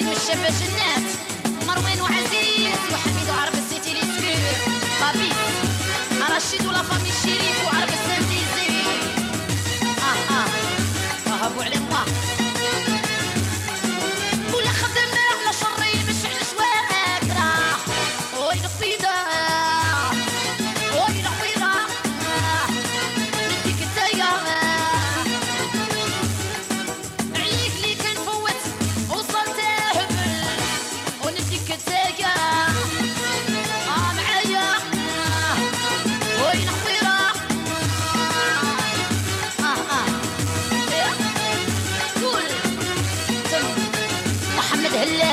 شبه جنات مروان وعزيز وحميد وعرب السيتي لي رشيد ولا فامي